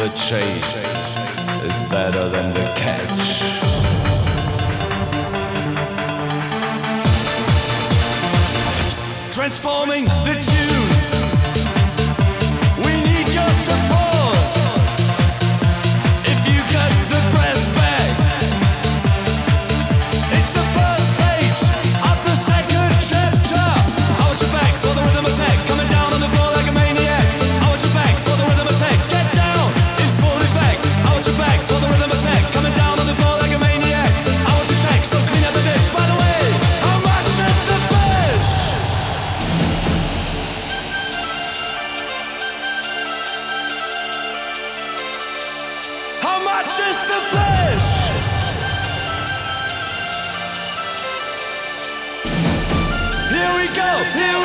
The chase is better than the catch. Transforming the tunes. We need your support. Just the fish. Here we go. Here